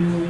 you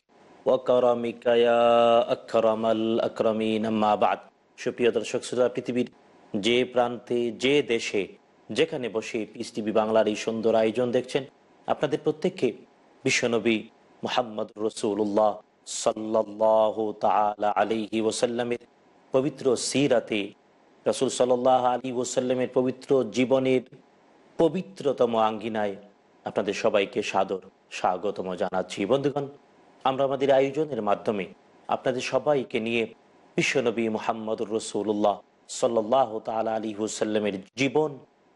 সুপ্রিয় দর্শক শ্রোতা, পৃথিবীর যে প্রান্তে, যে দেশে, যেখানে বসে পিস টিভি বাংলার এই সুন্দর আয়োজন দেখছেন, আপনাদের প্রত্যেককে বিশ্বনবী মোহাম্মদ রসুল্লাহ সাল্লাহ আলিহি ওসাল্লামের পবিত্র সিরাতে, রসুল সাল্লাহ আলী ওসাল্লামের পবিত্র জীবনের পবিত্রতম আঙ্গিনায় আপনাদের সবাইকে সাদর স্বাগতম জানাচ্ছি। বন্ধুগণ আমরা আমাদের আয়োজনের মাধ্যমে আপনাদের সবাইকে নিয়ে বিশ্বনবী মোহাম্মদ রসুল্লাহ সাল্লাহ তালা আলী হুসাল্লামের জীবন,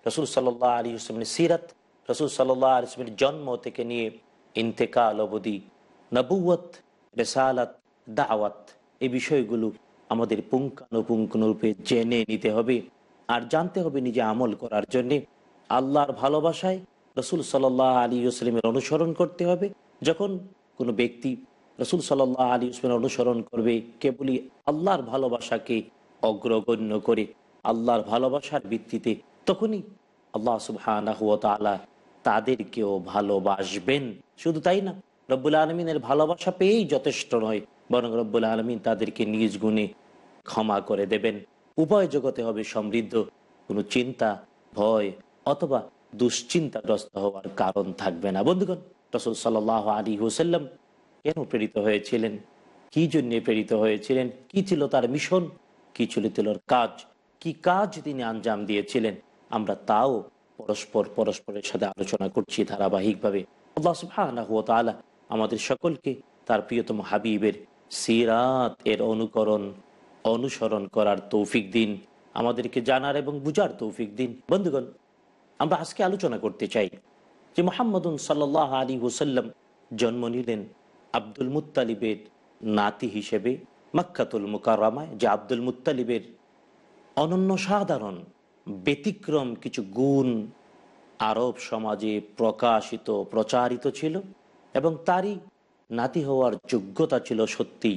রসুল সাল্লাহ আলী হুসলামের সিরাত, রসুল সাল্লাহ আলিসলামের জন্ম থেকে নিয়ে ইন্তেকাল অবধি নবুয়ত রেসালাত, দাওয়াত, এই বিষয়গুলো আমাদের পুঙ্খানুপুঙ্খানুরূপে জেনে নিতে হবে আর জানতে হবে নিজে আমল করার জন্যে। আল্লাহর ভালোবাসায় রসুল সাল্লাহ আলী আসলামের অনুসরণ করতে হবে। যখন কোনো ব্যক্তি রসুল সাল্লাহ আলী আসলামের অনুসরণ করবে কেবলই আল্লাহর ভালোবাসাকে অগ্রগণ্য করে আল্লাহর ভালোবাসার ভিত্তিতে, তখনই আল্লাহ তালা তাদেরকেও ভালোবাসবেন। শুধু তাই না, রব্বুল আলমিনের ভালোবাসা পেয়েই যথেষ্ট নয়, বরং রব্বুল আলমিন তাদেরকে নিজ গুণে ক্ষমা করে দেবেন। উভয় জগতে হবে সমৃদ্ধ, কোনো চিন্তা, ভয় অথবা দুশ্চিন্তাগ্রস্ত হওয়ার কারণ থাকবে না। বন্ধুগণ রসুল সাল্লাহ আলী হুসাল্লাম কেন প্রেরিত হয়েছিলেন? কি জন্য প্রেরিত হয়েছিলেন? কি ছিল তার মিশন? কি ছিল তার কাজ? কি কাজ তিনি আঞ্জাম দিয়েছিলেন? আমরা তাও পরস্পর পরস্পরের সাথে আলোচনা করছি ধারাবাহিকভাবে। আল্লাহ আমাদের সকলকে তার প্রিয়তম হাবিবের সিরাত এর অনুকরণ, অনুসরণ করার তৌফিক দিন, আমাদেরকে জানার এবং বুঝার তৌফিক দিন। বন্ধুগণ, আমরা আজকে আলোচনা করতে চাই যে মোহাম্মদুন সাল্লাহ আলী হুসাল্লাম জন্ম নিলেন আব্দুল মুত্তালিবের নাতি হিসেবে মাক্কাতুল মুকাররামায় যে আব্দুল মুত্তালিবের অনন্য সাধারণ, ব্যতিক্রম কিছু গুণ আরব সমাজে প্রকাশিত, প্রচারিত ছিল এবং তারই নাতি হওয়ার যোগ্যতা ছিল সত্যি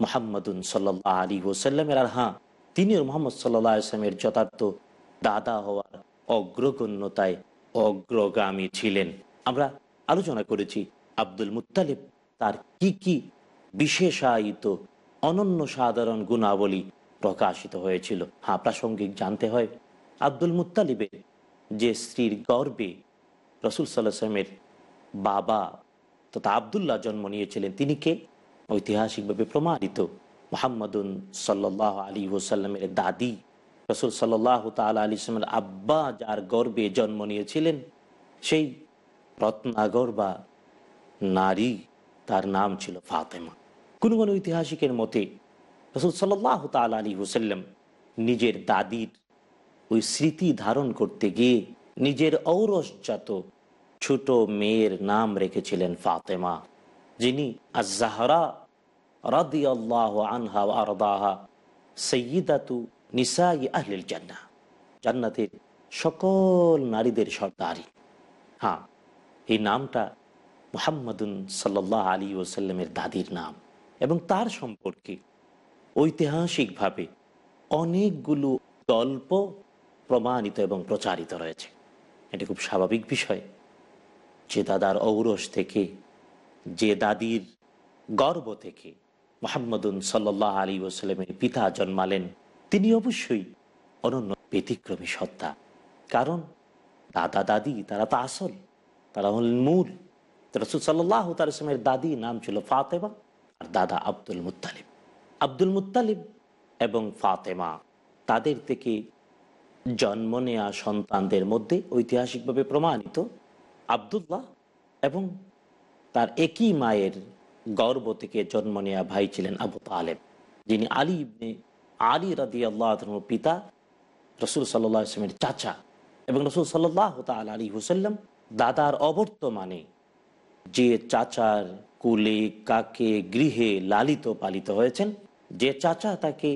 মোহাম্মদুন সাল্লাহ আলী ওসাল্লামের আর হ্যাঁ তিনিও মোহাম্মদ সাল্লাহ আসলামের যথার্থ দাদা হওয়ার অগ্রগণ্যতায় অগ্রগামী ছিলেন। আমরা আলোচনা করেছি আব্দুল মুতালিব তার কি কি বিশেষায়িত অনন্য সাধারণ গুণাবলী প্রকাশিত হয়েছিল। হ্যাঁ প্রাসঙ্গিক জানতে হয়, আব্দুল মুতালিবের যে স্ত্রীর গর্বে রসুল সাল্লামের বাবা তথা আবদুল্লাহ জন্ম নিয়েছিলেন, তিনি কে? ঐতিহাসিকভাবে প্রমাণিত। মোহাম্মদুন সাল্লাহ আলী ওসাল্লামের দাদি রসুল সাল্লাহ তালা আলি ইসলামের আব্বা যার গর্বে জন্ম নিয়েছিলেন, সেই রত্নাগর বা নারী তার নাম ছিল ফাতেমা। কোনো কোনো ঐতিহাসিকের মতে রসুল সাল্লাহ তাল আলী হুসাল্লাম নিজের দাদির ওই স্মৃতি ধারণ করতে গিয়ে নিজের ঔরসজাত ছোট মেয়ের নাম রেখেছিলেন ফাতেমা, যিনি আজাহরা রাদি আল্লাহ আনহা আরদাহা সৈয়দাতু নিসাই আহলিল জান্না জান্নাতের সকল নারীদের সর্দারি। হ্যাঁ এই নামটা মোহাম্মদুন সাল্লাহ আলী ওসাল্লামের দাদির নাম এবং তার সম্পর্কে ঐতিহাসিকভাবে অনেকগুলো গল্প প্রমাণিত এবং প্রচারিত রয়েছে। এটা খুব স্বাভাবিক বিষয় যে দাদার ঔরস থেকে, যে দাদির গর্ব থেকে মোহাম্মদুন সাল্লাহ আলী ওসাল্লামের পিতা জন্মালেন তিনি অবশ্যই অনন্য ব্যতিক্রমী সত্তা। কারণ দাদা দাদি, তারা তো আসল, তারা হলেন মূল। রসুল সাল্লাহ তালসলামের দাদি নাম ছিল ফাতেমা আর দাদা আব্দুল মুতালিব আব্দুল মুতালিব এবং ফাতেমা তাদের থেকে জন্ম নেয়া সন্তানদের মধ্যে ঐতিহাসিকভাবে প্রমাণিত আবদুল্লাহ এবং তার একই মায়ের গর্ব থেকে জন্ম নেয়া ভাই ছিলেন আবু তালেব, যিনি আলী ইবনে আলী রাদি আল্লাহ পিতা, রসুল সাল্লাহ আসলামের চাচা এবং রসুল সাল্লাহ তাল আলী হুসাল্লাম দাদার অবর্তমানে যে চাচার কুলে কাকে গৃহে লালিত পালিত হয়েছেন, যে চাচা তাকে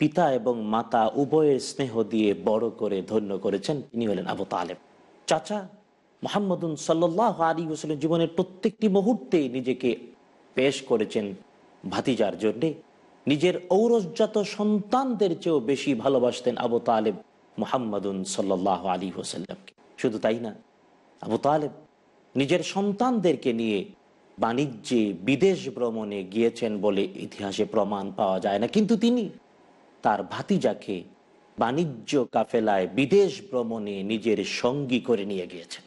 পিতা এবং মাতা উভয়ের স্নেহ দিয়ে বড় করে ধন্য করেছেন, তিনি হলেন আবু তালেব। চাচা মোহাম্মদুন সাল্লাহ আলী হোসেনের জীবনের প্রত্যেকটি মুহূর্তে নিজেকে পেশ করেছেন ভাতিজার জন্যে। নিজের ঔরসজাত সন্তানদের চেয়েও বেশি ভালোবাসতেন আবু তালেব মোহাম্মদুন সাল্লাহ আলী হোসাল্লামকে শুধু তাই না, আবু তালেব নিজের সন্তানদেরকে নিয়ে বাণিজ্যে বিদেশ ভ্রমণে গিয়েছেন বলে ইতিহাসে প্রমাণ পাওয়া যায় না। কিন্তু তিনি তার ভাতিজাকে বাণিজ্য কাফেলায় বিদেশ ভ্রমণে নিজের সঙ্গী করে নিয়ে গিয়েছেন।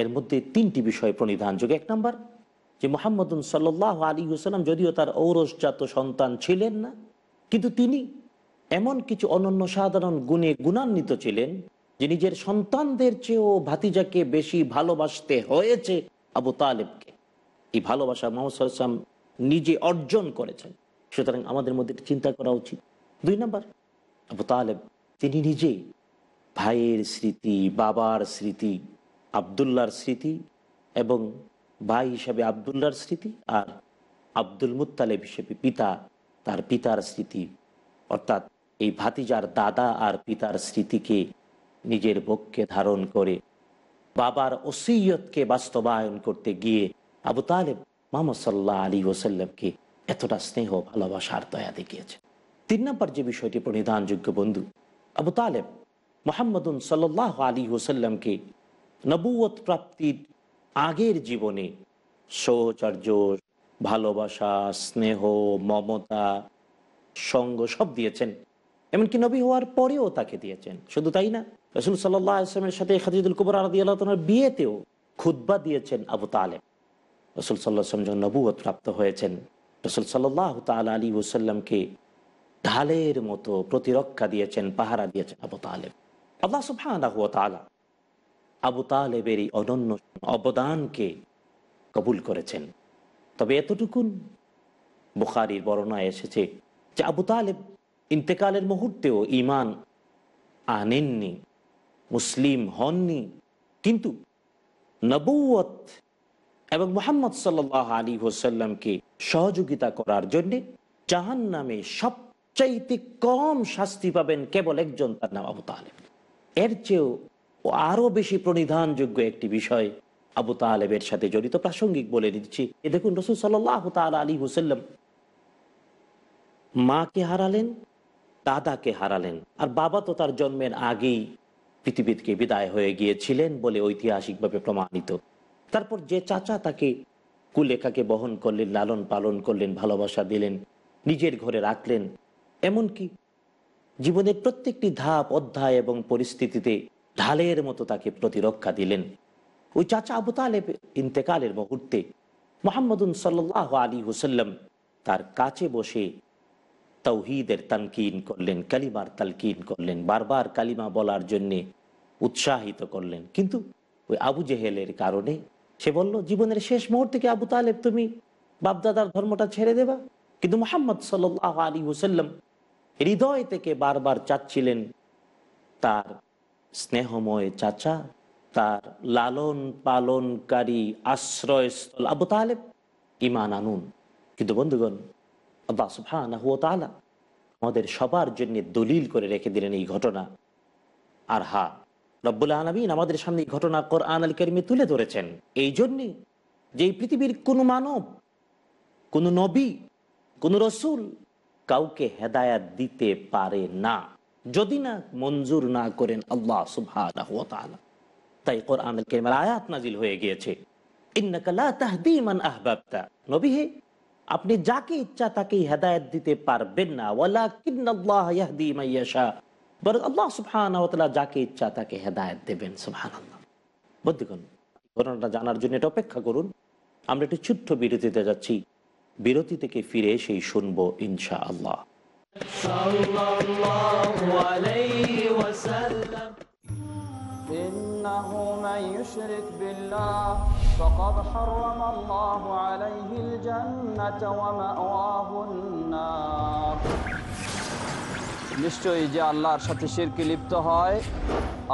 এর মধ্যে তিনটি বিষয় প্রণিধানযোগ্য। এক নম্বর যে মোহাম্মদুন সাল্লাহ আলী হুসালাম যদিও তার ঔরসজাত সন্তান ছিলেন না, কিন্তু তিনি এমন কিছু অনন্য সাধারণ গুণে গুণান্বিত ছিলেন যে নিজের সন্তানদের চেয়েও ভাতিজাকে বেশি ভালোবাসতে হয়েছে আবু তালেবকে। এই ভালোবাসা মোহাম্মদ নিজে অর্জন করেছেন। সুতরাং আমাদের মধ্যে চিন্তা করা উচিত। দুই নম্বর, আবু তালেব তিনি নিজে ভাইয়ের স্মৃতি, বাবার স্মৃতি আবদুল্লার স্মৃতি এবং ভাই হিসাবে আবদুল্লার স্মৃতি আর আব্দুল মুতালেব হিসেবে পিতা, তার পিতার স্মৃতি। অর্থাৎ এই ভাতিজার দাদা আর পিতার স্মৃতিকে নিজের বক্ষে ধারণ করে বাবার ওসিয়তকে বাস্তবায়ন করতে গিয়ে আবু তালেব মোহাম্মদ সাল্লাহ আলী ওসাল্লামকে এতটা স্নেহ ভালোবাসার দয়া দেখিয়েছে। তিন নম্বর যে বিষয়টি প্রণিধানযোগ্য বন্ধু, আবু তালেব মোহাম্মদুন সাল্লাহ আলী ওসাল্লামকে নবুয়ত প্রাপ্তির আগের জীবনে সৌচার্য ভালোবাসা, স্নেহ, মমতা, সঙ্গ সব দিয়েছেন। এমনকি নবী হওয়ার পরেও তাকে দিয়েছেন। শুধু তাই না, রসুল সাল্লাহ আসলামের সাথে খাদিদুল কুবর আল্লাহর বিয়েতেও খুদ্া দিয়েছেন আবু তালেব। রসুল সাল্লাহ যখন নবুয়ত প্রাপ্ত হয়েছেন, রসুল সাল্লাহ তাল আলী ওসাল্লামকে ঢালের মতো প্রতিরক্ষা দিয়েছেন, পাহারা দিয়েছেন আবু তালেব। আল্লাহ সুফান আবু তালেবের এই অনন্য অবদানকে কবুল করেছেন। তবে এতটুকুন বুখারির বর্ণায় এসেছে যে আবু তালেব ইন্তেকালের মুহূর্তেও ইমান আনেননি, মুসলিম হননি, কিন্তু নবুয়ত এবং মোহাম্মদ সাল্লাহ আলী হোসাল্লামকে সহযোগিতা করার জন্য জাহান নামে সবচাইতে কম শাস্তি পাবেন কেবল একজন তার নাম আবু তালেব। এর চেয়েও ও আরও বেশি প্রণিধানযোগ্য একটি বিষয়। আবু তালেবের সাথে জড়িত প্রাসঙ্গিক বলে দিচ্ছি, এ দেখুন রসুল সাল্লাহ তাল আলী হুসাল্লাম মাকে হারালেন, দাদাকে হারালেন, আর বাবা তো তার জন্মের আগেই পৃথিবীকে বিদায় হয়ে গিয়েছিলেন বলে ঐতিহাসিকভাবে প্রমাণিত। তারপর যে চাচা তাকে কুলেখাকে বহন করলেন, লালন পালন করলেন, ভালোবাসা দিলেন, নিজের ঘরে রাখলেন, এমনকি জীবনের প্রত্যেকটি ধাপ, অধ্যায় এবং পরিস্থিতিতে ঢালের মতো তাকে প্রতিরক্ষা দিলেন। ওই চাচা আবু তালেব ইন্তেকালের মুহূর্তে মোহাম্মদুন সাল্লাহ আলী হুসাল্লাম তার কাছে বসে তৌহিদের তানকিন করলেন, কালিমার তালকিন করলেন, বারবার কালিমা বলার জন্যে উৎসাহিত করলেন। কিন্তু ওই আবু জেহেলের কারণে সে বলল, জীবনের শেষ মুহূর্তে কি আবু তালেব তুমি বাপদাদার ধর্মটা ছেড়ে দেবা? কিন্তু মোহাম্মদ সাল আলী হুসাল্লাম হৃদয় থেকে বারবার চাচ্ছিলেন তার স্নেহময় চাচা, তার লালন পালনকারী আশ্রয়স্থল আবু তালেব ইমান আনুন। কিন্তু বন্ধুগণ সুবহানাহু ওয়া তাআলা আমাদের সবার জন্য দলিল করে রেখে দিলেন এই ঘটনা। আর হা, রব্বুল আলমিন আমাদের সামনে এই ঘটনা কর আল করিমে তুলে ধরেছেন। এই জন্যে যে এই পৃথিবীর কোনো মানব, কোনো নবী, কোন রসুল কাউকে হেদায়াত দিতে পারে না। যদি না মঞ্জুর না করেন আল্লাহ তাআলা। তাই কোরআন আল কারীমের আয়াত নাজিল হয়ে গিয়েছে। আপনি যাকে ইচ্ছা তাকেই হেদায়েত দিতে পারবেন না। যাকে ইচ্ছা তাকে হেদায়েত দেবেন ঘটনাটা জানার জন্য এটা অপেক্ষা করুন। আমরা একটু ছোট্ট বিরতিতে যাচ্ছি। বিরতি থেকে ফিরে এসেই শুনব ইনশা আল্লাহ إنه من يشرك بالله فقد حرم الله عليه الجنة ومأواه النار নিশ্চয়ই যে আল্লাহর সাথে শিরকে লিপ্ত হয়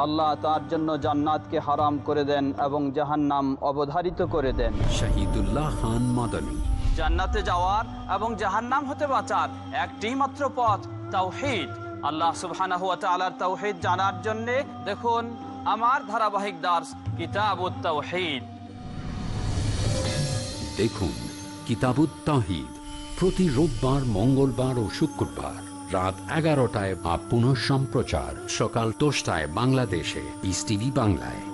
আল্লাহ তার জন্য জান্নাতকে হারাম করে দেন এবং জাহান্নাম অবধারিত করে দেন শহীদুল্লাহ খান মাদানী জান্নাতে যাওয়ার এবং জাহান্নাম হতে বাঁচার একটি মাত্র পথ তাওহীদ। আল্লাহ সুবহানাহু ওয়া তাআলার তাওহীদ জানার জন্য দেখুন আমার ধারাবাহিক দাস কিতাবুত তাওহীদ। দেখুন কিতাবুত তাহিদ প্রতি রোববার, মঙ্গলবার ও শুক্রবার রাত এগারোটায় বা পুনঃ সম্প্রচার সকাল দশটায় বাংলাদেশে ইস বাংলায়।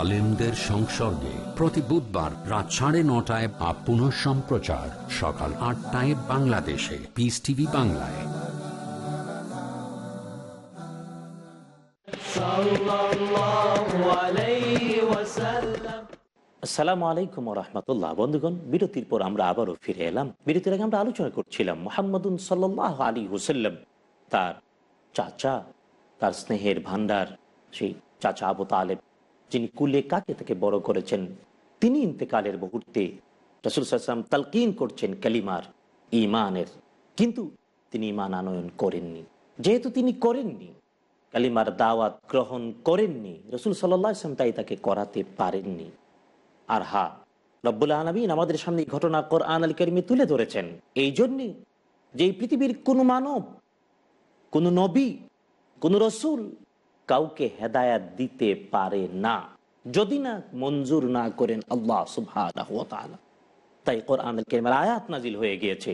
আলেমদের সংসর্গে প্রতি বুধবার রাত সাড়ে নটায় বা পুনঃ সম্প্রচার সকাল আটটায় বাংলাদেশে। পিস টিভি বাংলায়। আসসালামু আলাইকুম রহমতুল্লাহ। বন্ধুগণ, বিরতির পর আমরা আবারও ফিরে এলাম। বিরতির আগে আমরা আলোচনা করছিলাম, মোহাম্মদুন সাল্লাহ আলী হুসাল্লাম তার চাচা, তার স্নেহের ভান্ডার সেই চাচা আবু তালেব। যিনি কুলে কাকে তাকে বড় করেছেন, তিনি ইন্তেকালের মুহূর্তে রসুল সাল্লাম তালকিন করছেন কালিমার ইমানের কিন্তু তিনি ইমান আনয়ন করেননি। যেহেতু তিনি করেননি, কালিমার দাওয়াত গ্রহণ করেননি, রসুল সাল্লাহ আসলাম তাই তাকে করাতে পারেননি। আর হা, রব্বুল আলমিন আমাদের সামনে এই ঘটনা কোরআন আল করিমে তুলে ধরেছেন। এই জন্যে যে পৃথিবীর কোনো মানব, কোনো নবী, কোনো রসুল কাউকে হেদায়াত দিতে পারে না। যদি না মঞ্জুর না করেন আল্লাহ তাআলা। তাই কোরআন আয়াত নাজিল হয়ে গিয়েছে।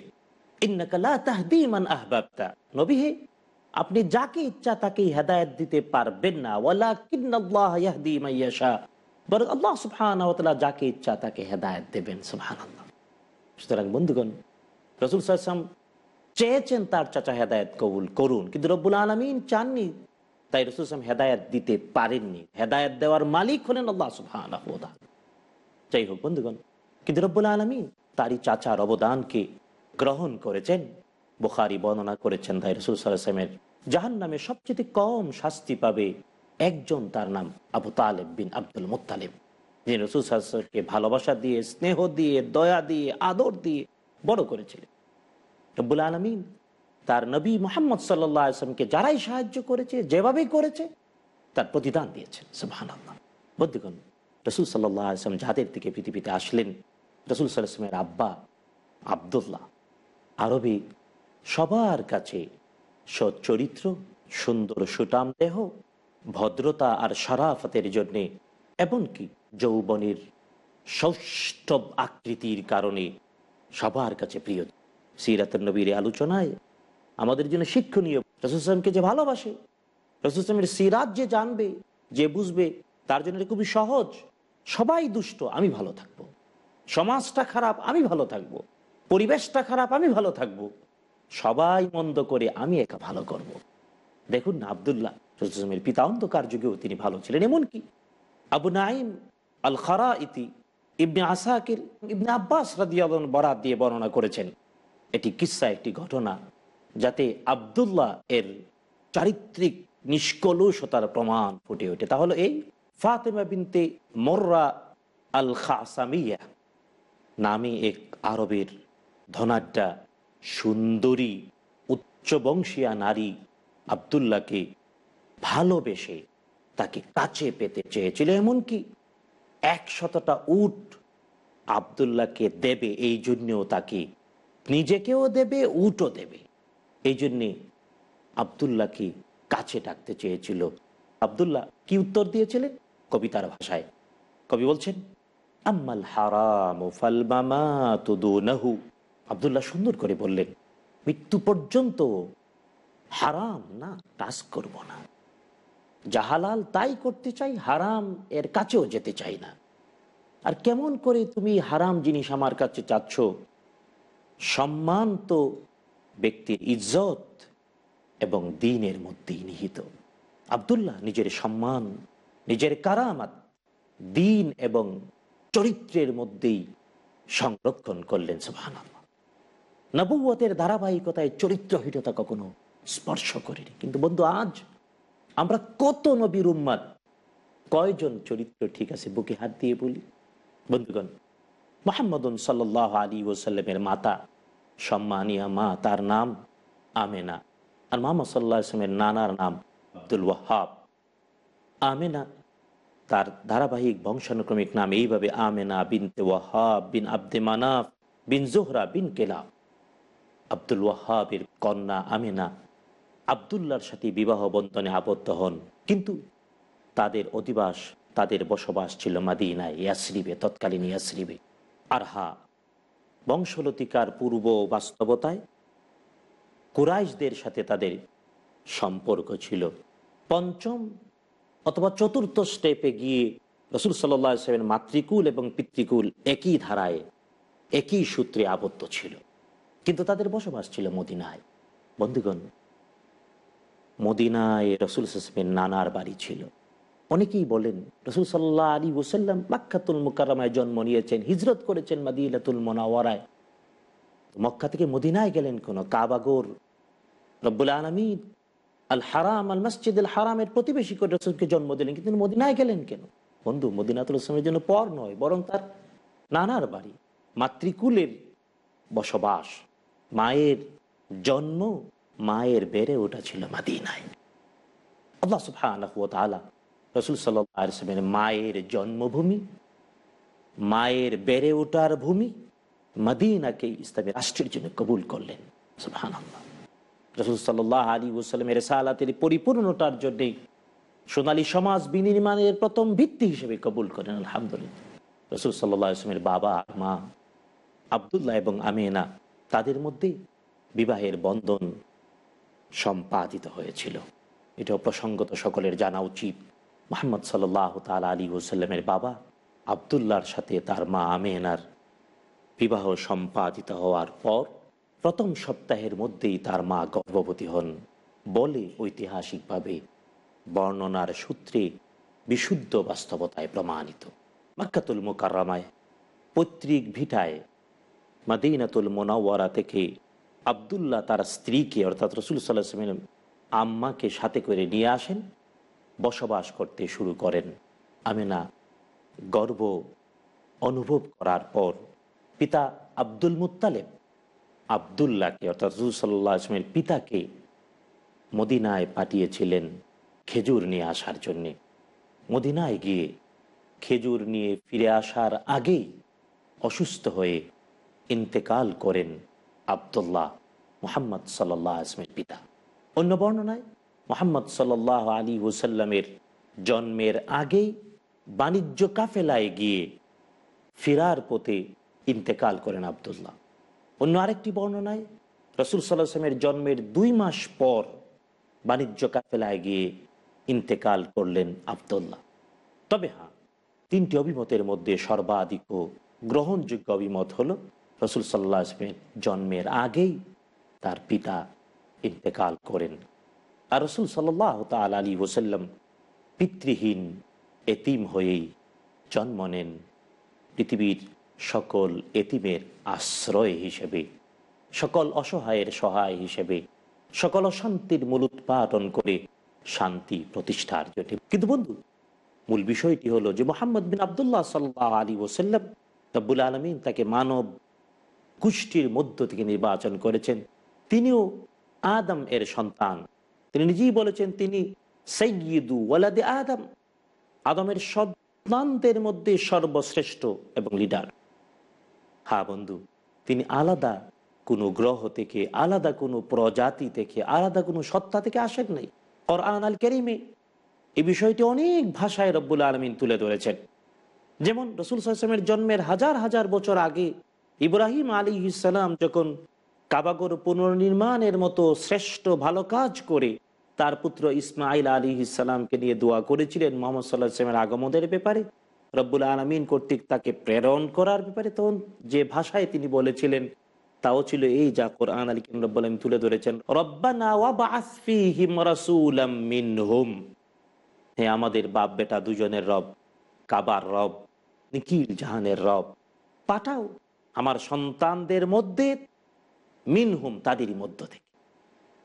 আপনি যাকে ইচ্ছা তাকেই হেদায়েত দিতে পারবেন না। আল্লাহ তাআলা যাকে ইচ্ছা তাকে হেদায়েত দেবেন, সুবহানাল্লাহ। সুতরাং বন্ধুগণ, রসুল চেয়েছেন তার চাচা হেদায়েত কবুল করুন। কিন্তু রব্বুল আলমিন চাননি তাই রসুল সাল্লাম হেদায়েত দিতে পারেননি। হেদায়েত দেওয়ার মালিক হলেন আল্লাহ তাআলা। যাই হোক, বন্ধুগণ, কিন্তু রব্বুল আলমিন তারই চাচার অবদানকে গ্রহণ করেছেন। বুখারি বর্ণনা করেছেন তাই রসুল সাল্লামের জাহান নামে সবচেয়ে কম শাস্তি পাবে একজন তার নাম আবু তালেব বিন আব্দুল মুতালেব যিনি রসুল সাল্লামকে ভালোবাসা দিয়ে, স্নেহ দিয়ে, দয়া দিয়ে, আদর দিয়ে বড় করেছিলেন। রব্বুল আলমিন তার নবী মোহাম্মদ সাল্লাহ আসলামকে যারাই সাহায্য করেছে, যেভাবেই করেছে, তার প্রতিদান দিয়েছেন। সুবাহান আল্লাহ রসুল সাল্লাহ আসলাম যাদের থেকে পৃথিবীতে আসলেন, রসুল সাল্লামের আব্বা আবদুল্লাহ, আরবি সবার কাছে সচ্চরিত্র, সুন্দর সুটাম দেহ ভদ্রতা আর সারাফতের জন্যে, এমনকি যৌবনের সৌষ্ঠব আকৃতির কারণে সবার কাছে প্রিয়। সিরাত নবীর আলোচনায় আমাদের জন্য শিক্ষণীয়। রসুলামকে যে ভালোবাসে রসুলামের সিরাজ যে জানবে, যে বুঝবে, তার জন্য খুবই সহজ। সবাই দুষ্ট, আমি ভালো থাকব। সমাজটা খারাপ, আমি ভালো থাকব। পরিবেশটা খারাপ, আমি ভালো থাকব। সবাই মন্দ করে আমি একা ভালো করব। দেখুন না আবদুল্লাহ রসুলামের পিতা অন্ধকার যুগেও তিনি ভালো ছিলেন। এমনকি আবু নাইম আল খারা ইতি ইবনে আসাকির, ইবনে আব্বাস রাদিয়াল বরাত দিয়ে বর্ণনা করেছেন। এটি কিসা, একটি ঘটনা। যাতে আবদুল্লাহ এর চারিত্রিক নিষ্কলুষতার প্রমাণ ফুটে ওঠে। তাহলে এই ফাতেমা বিনতে মোর্রা আল খাসামিয়া নামে এক আরবের ধনাঢ্যা সুন্দরী উচ্চবংশীয়া নারী আবদুল্লাহকে ভালোবেসে তাকে কাছে পেতে চেয়েছিল। এমনকি একশতটা উট আবদুল্লাহকে দেবে, এই জন্যও তাকে নিজেকেও দেবে, উটও দেবে। এই জন্যে আবদুল্লাহকে কাছে ডাকতে চেয়েছিল? আবদুল্লাহ কি উত্তর দিয়েছিলেন? কবিতার ভাষায়। কবি বলছেন, আম্মাল হারাম আবদুল্লাহ সুন্দর করে বললেন, মৃত্যু পর্যন্ত হারাম না, কাজ করব না। জাহালাল তাই করতে চাই, হারাম এর কাছেও যেতে চাই না। আর কেমন করে তুমি হারাম জিনিস আমার কাছে চাচ্ছ? সম্মান তো ব্যক্তির ইজ্জত এবং দিনের মধ্যেই নিহিত। আবদুল্লাহ নিজের সম্মান, নিজের কারামাত, দিন এবং চরিত্রের মধ্যেই সংরক্ষণ করলেন সুহান নবুয়তের ধারাবাহিকতায় চরিত্রহীনতা কখনো স্পর্শ করেনি। কিন্তু বন্ধু, আজ আমরা কত নবীর উম্মাদ কয়জন চরিত্র ঠিক আছে? বুকে হাত দিয়ে বলি। বন্ধুগণ, মোহাম্মদন সাল্লাহ আলী ওসাল্লামের মাতা সম্মানিয়া মা, তার নাম আমেনা। আর মোহাম্মদ সাল্লাহ আসলামের নানার নাম আব্দুল ওয়াহাব। আমেনা, তার ধারাবাহিক বংশানুক্রমিক নাম এইভাবে আমেনা বিন ওয়াহাব বিন আব্দে মানাফ বিন জোহরা বিন কেলাব। আব্দুল ওয়াহাবের কন্যা আমেনা আবদুল্লার সাথে বিবাহ বন্ধনে আবদ্ধ হন। কিন্তু তাদের অধিবাস, তাদের বসবাস ছিল মাদিনায়, ইয়াসরিবে, তৎকালীন ইয়াসরিবে। আরহা বংশলতিকার পূর্ব বাস্তবতায় কুরাইশদের সাথে তাদের সম্পর্ক ছিল। পঞ্চম অথবা চতুর্থ স্টেপে গিয়ে রসুল সাল্লামের মাতৃকুল এবং পিতৃকুল একই ধারায়, একই সূত্রে আবদ্ধ ছিল। কিন্তু তাদের বসবাস ছিল মদিনায়। বন্ধুগণ, মদিনায় রসুল হাসমের নানার বাড়ি ছিল। অনেকেই বলেন, রসুল সাল্লাহ আলী ওসাল্লাম মাক্কাতুল মুকারমায় জন্ম নিয়েছেন, হিজরত করেছেন মাদিলাতুল মোনাওয়ারায়। মক্কা থেকে মদিনায় গেলেন কোন কাবাগোর? রব্বুল আলমিন আল হারাম আল মসজিদ আল হারামের প্রতিবেশী করে রসুলকে জন্ম দিলেন, কিন্তু মদিনায় গেলেন কেন? বন্ধু, মদিনাতুল ইসলামের জন্য পর নয়, বরং তার নানার বাড়ি, মাতৃকুলের বসবাস। মায়ের জন্ম মায়ের বেড়ে ওঠা ছিল মাদিনায়। আল্লাহ সুফানা রসুল সাল্লামের মায়ের জন্মভূমি, মায়ের বেড়ে ওঠার ভূমি মদিনাকে ইসলামের রাষ্ট্রের জন্য কবুল করলেন। রসুল সাল্লাহ আলী ওসালামের সালাতের পরিপূর্ণতার সোনালী সমাজ বিনির্মাণের প্রথম ভিত্তি হিসেবে কবুল করেন, আলহামদুলিল্লাহ। রসুল বাবা, মা আবদুল্লাহ এবং আমিনা তাদের মধ্যে বিবাহের বন্ধন সম্পাদিত হয়েছিল। এটাও প্রসঙ্গত সকলের জানা উচিত। মোহাম্মদ সাল্লাহ তাল আলী ওসাল্লামের বাবা আবদুল্লার সাথে তার মা আমেনার বিবাহ সম্পাদিত হওয়ার পর প্রথম সপ্তাহের মধ্যেই তার মা গর্ভবতী হন বলে ঐতিহাসিকভাবে বর্ণনার সূত্রে বিশুদ্ধ বাস্তবতায় প্রমাণিত। মাক্কাতুল মোকাররামায় পৈতৃক ভিটায় মাদিনাতুল মোনাওয়ারা থেকে আবদুল্লাহ তার স্ত্রীকে, অর্থাৎ রসুল সাল্লাহামের আম্মাকে সাথে করে নিয়ে আসেন। বসবাস করতে শুরু করেন। আমেনা গর্ব অনুভব করার পর পিতা আব্দুল মুতালেব আবদুল্লাহকে, অর্থাৎ রসুল সাল্লাহ আসলামের পিতাকে মদিনায় পাঠিয়েছিলেন খেজুর নিয়ে আসার জন্যে। মদিনায় গিয়ে খেজুর নিয়ে ফিরে আসার আগেই অসুস্থ হয়ে ইন্তেকাল করেন আবদুল্লাহ মোহাম্মদ সাল্লাহ আসমের পিতা। অন্য বর্ণনায় মোহাম্মদ সাল্লাহ আলী ওসাল্লামের জন্মের আগেই বাণিজ্য কাফেলায় গিয়ে ফেরার পথে ইন্তেকাল করেন আবদুল্লাহ। অন্য আরেকটি বর্ণনায় রসুল সাল্লামের জন্মের দুই মাস পর বাণিজ্য কাফেলায় গিয়ে ইন্তেকাল করলেন আবদুল্লাহ। তবে হ্যাঁ তিনটি অভিমতের মধ্যে সর্বাধিক গ্রহণযোগ্য অভিমত হল রসুল সাল্লাহ আসমের জন্মের আগেই তার পিতা ইন্তেকাল করেন আর রসুল সাল্লাহ তাল আলী ওসাল্লাম পিতৃহীন, এতিম হয়েই জন্ম নেন পৃথিবীর সকল এতিমের আশ্রয় হিসেবে, সকল অসহায়ের সহায় হিসেবে, সকল অশান্তির মূল উৎপাদন করে শান্তি প্রতিষ্ঠার জন্য। কিন্তু বন্ধু, মূল বিষয়টি হলো যে মোহাম্মদ বিন আবদুল্লাহ সাল্লাহ আলী ওসাল্লাম রব্বুল আলমিন তাকে মানব গোষ্ঠীর মধ্য থেকে নির্বাচন করেছেন। তিনিও আদম এর সন্তান। তিনি নিজেই বলেছেন, তিনি সৈয়দু ওয়ালাদে আদম, আদমের সন্তানদের মধ্যে সর্বশ্রেষ্ঠ এবং লিডার হ্যাঁ বন্ধু, তিনি আলাদা কোনো গ্রহ থেকে, আলাদা কোনো প্রজাতি থেকে, আলাদা কোনো সত্তা থেকে আসেন নাই। কোরআন আল কেরিমে এই বিষয়টি অনেক ভাষায় রব্বুল আলমিন তুলে ধরেছেন। যেমন রসুল সাল্লামের জন্মের হাজার হাজার বছর আগে ইব্রাহিম আলী ইসালাম যখন কাবাগর পুনর্নির্মাণের মতো শ্রেষ্ঠ ভালো কাজ করে তার পুত্র ইসমাইল আলী ইসালামকে নিয়ে দোয়া করেছিলেন মোহাম্মদ সাল্লাহ ইসলামের আগমনের ব্যাপারে। রব্বুল আলমিন কর্তৃক তাকে প্রেরণ করার ব্যাপারে তখন যে ভাষায় তিনি বলেছিলেন, তাও ছিল এই যা কোরআন আলী রব্বুল আলমিন তুলে ধরেছেন মিনহুম। হে আমাদের বাপ বেটা দুজনের রব, কাবার রব, নিখিল জাহানের রব, পাঠাও আমার সন্তানদের মধ্যে, মিনহুম তাদেরই মধ্য থেকে।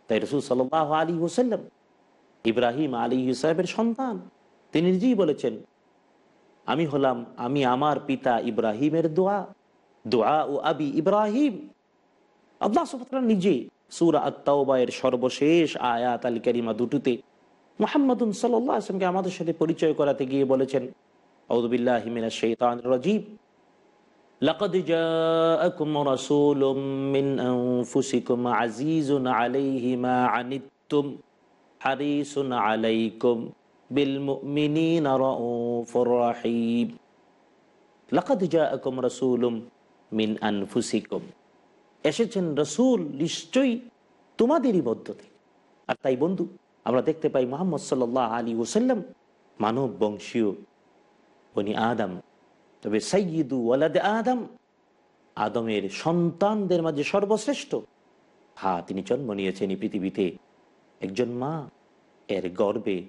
তাই রসুল সাল আলী হোসাল্লাম ইব্রাহিম আলী সাহেবের সন্তান। তিনি নিজেই বলেছেন, আমি হলাম, আমি আমার পিতা ইব্রাহিমের দোয়া দোয়া ও আবি ইব্রাহিম। আল্লাহ সুবহানাহু নিজে সুরা আত্মাওবায়ের সর্বশেষ আয়াত আল করিমা দুটোতে মোহাম্মদুন সাল্লাহ আসলামকে আমাদের সাথে পরিচয় করাতে গিয়ে বলেছেন আউদুবিল্লাহ হিমিনা শৈতান রাজীব لقد جاءكم رسول من أنفسكم عزيز عليه ما عنتم حريص عليكم بالمؤمنين رؤوف رحيم لقد جاءكم رسول من أنفسكم এসেছেন রসুল নিশ্চয়ই তোমাদেরই মধ্য থেকে আর তাই বন্ধু আমরা দেখতে পাই মোহাম্মদ সাল্লাহ আলী ওসাল্লাম মানব বংশীয় উনি আদম তবে সৈয়দু ওয়ালাদে আদম, আদমের সন্তানদের মাঝে সর্বশ্রেষ্ঠ। হা, তিনি জন্ম নিয়েছেন এই পৃথিবীতে। একজন মা, এর গর্বে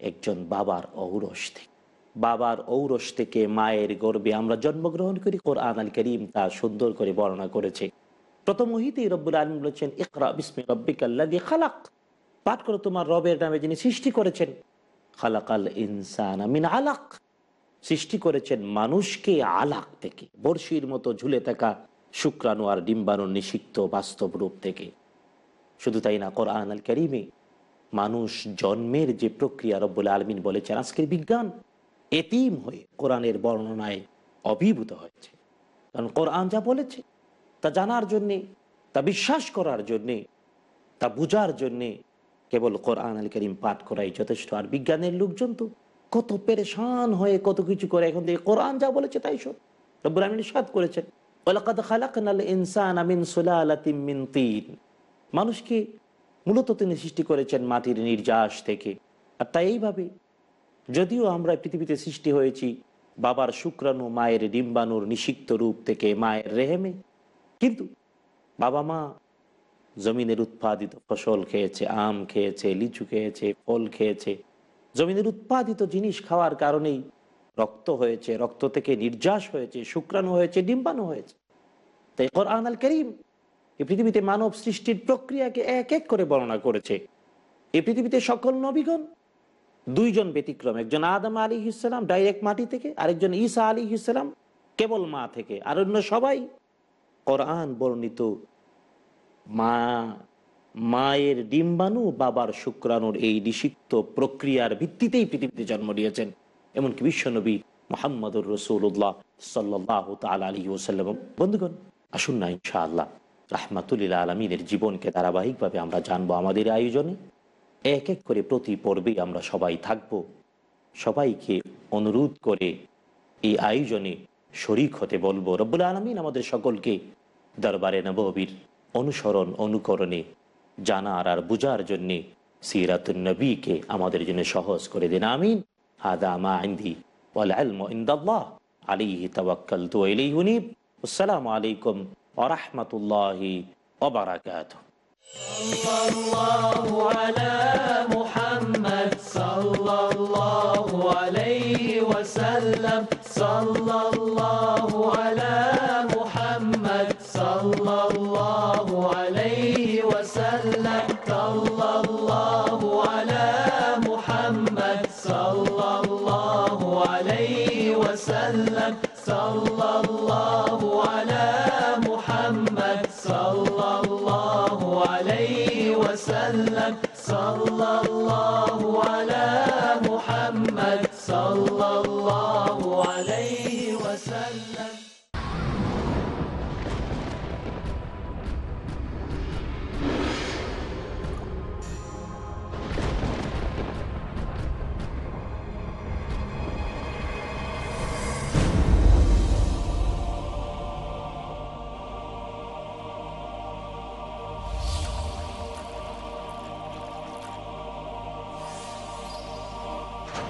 একজন বাবার ঔরস থেকে। বাবার ঔরস থেকে মায়ের গর্বে আমরা জন্মগ্রহণ করি, কোরআন আল করিম তা সুন্দর করে বর্ণনা করেছে। প্রথম ওহিতেই রব্বুল আলম বলেছেন, ইকরা বিসমি রব্বিকাল্লা খালাক। পাঠ করো তোমার রবের নামে যিনি সৃষ্টি করেছেন। খালাকাল ইনসান আমিন আলাক। সৃষ্টি করেছেন মানুষকে আলাক থেকে বর্ষির মতো ঝুলে থাকা শুক্রাণু আর ডিম্বাণু নিষিক্ত বাস্তব রূপ থেকে। শুধু তাই না, কোরআন আল করিমে মানুষ জন্মের যে প্রক্রিয়া রব্বুল আলমিন বলেছেন, আজকের বিজ্ঞান এতিম হয়ে কোরআনের বর্ণনায় অভিভূত হয়েছে। কারণ কোরআন যা বলেছে, তা জানার জন্যে, তা বিশ্বাস করার জন্যে, তা বুঝার জন্যে কেবল কোরআন আল করিম পাঠ করাই যথেষ্ট। আর বিজ্ঞানের লোকজন তো কত পেরেশান হয়ে কত কিছু করে। এখন থেকে কোরআন যা বলেছে তাই সব রব্বুল সাদ করেছেন ইনসান আমিন মিন মানুষকে মূলত তিনি সৃষ্টি করেছেন মাটির নির্যাস থেকে। আর তাই এইভাবে যদিও আমরা পৃথিবীতে সৃষ্টি হয়েছি বাবার শুক্রাণু, মায়ের ডিম্বাণুর নিষিক্ত রূপ থেকে, মায়ের রেহেমে, কিন্তু বাবা মা জমিনের উৎপাদিত ফসল খেয়েছে, আম খেয়েছে, লিচু খেয়েছে, ফল খেয়েছে জমিনের উৎপাদিত জিনিস খাওয়ার কারণেই রক্ত হয়েছে, রক্ত থেকে নির্যাস হয়েছে, শুক্রাণু হয়েছে, ডিম্বাণু হয়েছে। তাই কোরআন আল করিম এই পৃথিবীতে মানব সৃষ্টির প্রক্রিয়াকে এক এক করে বর্ণনা করেছে। এই পৃথিবীতে সকল নবীগণ, দুইজন ব্যতিক্রম, একজন আদম আলী ইসলাম ডাইরেক্ট মাটি থেকে, আরেকজন ঈসা আলী ইসলাম কেবল মা থেকে। আর অন্য সবাই কোরআন বর্ণিত মা মায়ের ডিম্বাণু বাবার শুক্রাণুর এই নিষিক্ত প্রক্রিয়ার ভিত্তিতেই পৃথিবীতে জন্ম নিয়েছেন। এমনকি বিশ্বনবী মোহাম্মদুর রসুল্লাহ সাল্লাহ আলী ওসাল্লাম বন্ধুগণ, আসুন না ইনশাআল্লাহ, রাহমাতুল্লিল আলমিনের জীবনকে ধারাবাহিকভাবে আমরা জানব আমাদের আয়োজনে। এক এক করে প্রতি পর্বে আমরা সবাই থাকব। সবাইকে অনুরোধ করে এই আয়োজনে শরিক হতে বলব। রব্বুল আলমিন আমাদের সকলকে দরবারে নবীর অনুসরণ, অনুকরণে জানার আর বুঝার জন্যে সিরাতুল নবীকে আমাদের জন্য সহজ করে দিন আমিন হাদা মা আইন্দি والعلم عند الله عليه توكلت وإليه أنيب والسلام عليكم ورحمة الله sallallahu aleyhi